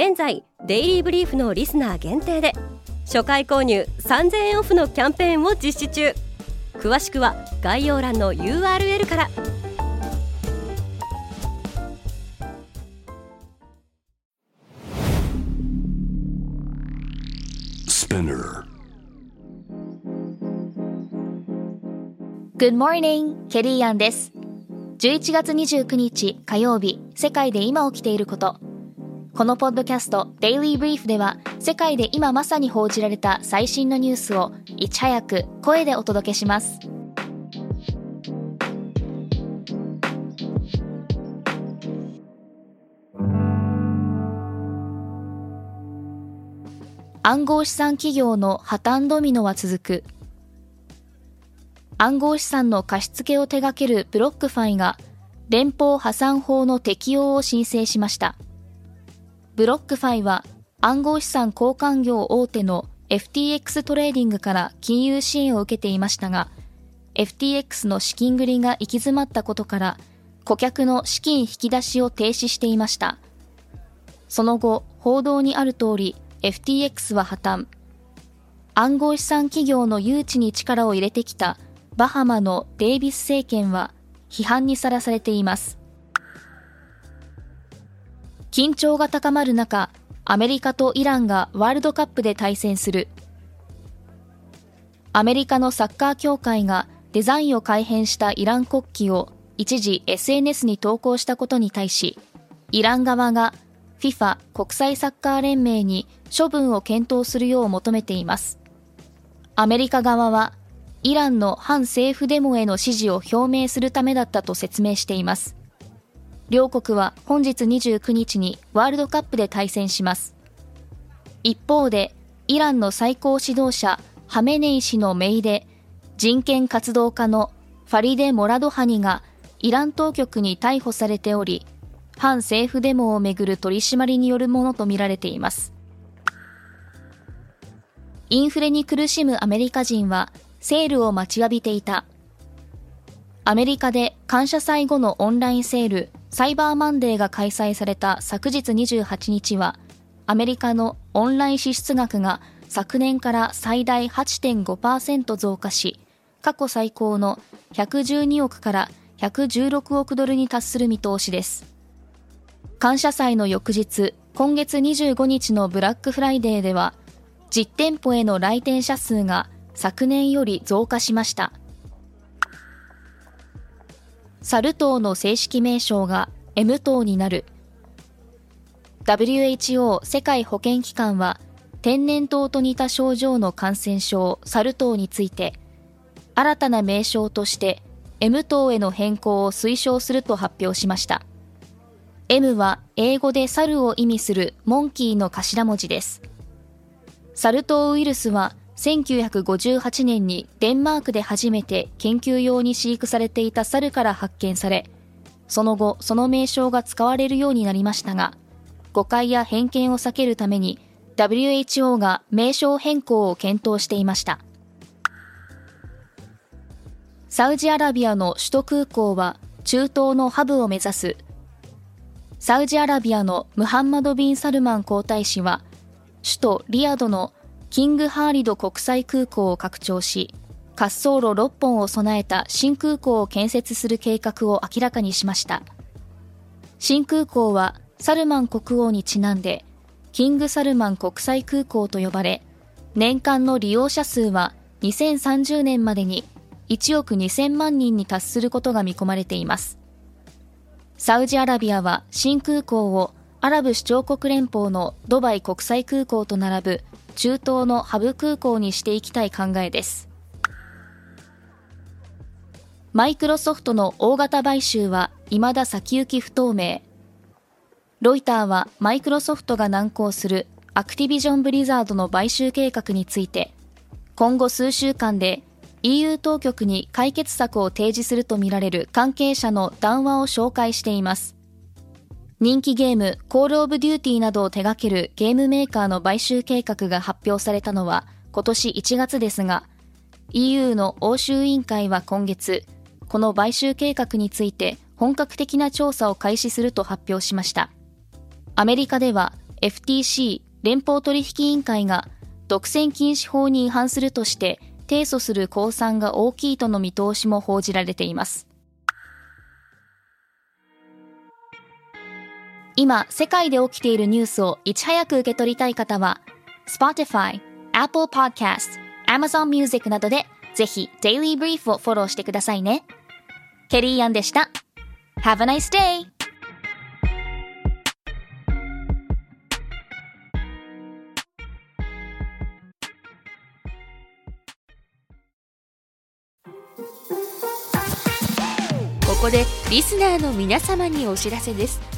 現在デイリーブリーフのリスナー限定で初回購入3000円オフのキャンペーンを実施中。詳しくは概要欄の URL から。E Good morning! ケリーアンです11月29日火曜日世界で今起きていることこのポッドキャスト Daily Brief では世界で今まさに報じられた最新のニュースをいち早く声でお届けします。暗号資産企業の破綻ドミノは続く。暗号資産の貸付を手掛けるブロックファイが連邦破産法の適用を申請しました。ブロックファイは暗号資産交換業大手の FTX トレーディングから金融支援を受けていましたが、FTX の資金繰りが行き詰まったことから、顧客の資金引き出しを停止していました。その後、報道にある通り、FTX は破綻。暗号資産企業の誘致に力を入れてきたバハマのデイビス政権は批判にさらされています。緊張が高まる中、アメリカとイランがワールドカップで対戦する。アメリカのサッカー協会がデザインを改変したイラン国旗を一時 SNS に投稿したことに対し、イラン側が FIFA 国際サッカー連盟に処分を検討するよう求めています。アメリカ側はイランの反政府デモへの支持を表明するためだったと説明しています。両国は本日29日にワールドカップで対戦します。一方で、イランの最高指導者ハメネイ氏の姪で、人権活動家のファリデ・モラドハニがイラン当局に逮捕されており、反政府デモをめぐる取り締まりによるものとみられています。インフレに苦しむアメリカ人はセールを待ちわびていた。アメリカで感謝祭後のオンラインセールサイバーマンデーが開催された昨日28日は、アメリカのオンライン支出額が昨年から最大8.5%増加し、過去最高の112億から116億ドルに達する見通しです。感謝祭の翌日、今月25日のブラックフライデーでは、実店舗への来店者数が昨年より増加しました。サル痘の正式名称が M 痘になる。WHO 世界保健機関は天然痘と似た症状の感染症サル痘について新たな名称として M 痘への変更を推奨すると発表しました。M は英語で猿を意味するモンキーの頭文字です。サル痘ウイルスは1958年にデンマークで初めて研究用に飼育されていた猿から発見され、その後その名称が使われるようになりましたが、誤解や偏見を避けるために WHO が名称変更を検討していました。サウジアラビアの首都空港は中東のハブを目指す。サウジアラビアのムハンマド・ビン・サルマン皇太子は、首都リヤドのキングハーリド国際空港を拡張し、滑走路6本を備えた新空港を建設する計画を明らかにしました。新空港はサルマン国王にちなんで、キングサルマン国際空港と呼ばれ、年間の利用者数は2030年までに1億2000万人に達することが見込まれています。サウジアラビアは新空港をアラブ首長国連邦のドバイ国際空港と並ぶ中東のハブ空港にしていきたい考えです。マイクロソフトの大型買収は未だ先行き不透明。ロイターはマイクロソフトが難航するアクティビジョン・ブリザードの買収計画について今後数週間で EU 当局に解決策を提示するとみられる関係者の談話を紹介しています人気ゲームコール・オブ・デューティーなどを手掛けるゲームメーカーの買収計画が発表されたのは今年1月ですが EU の欧州委員会は今月この買収計画について本格的な調査を開始すると発表しました。アメリカでは FTC 連邦取引委員会が独占禁止法に違反するとして提訴する公算が大きいとの見通しも報じられています。今、世界で起きているニュースをいち早く受け取りたい方は、Spotify、Apple Podcast、Amazon Music などでぜひ Daily Brief をフォローしてくださいね。ケリーアンでした。Have a nice day! ここでリスナーの皆様にお知らせです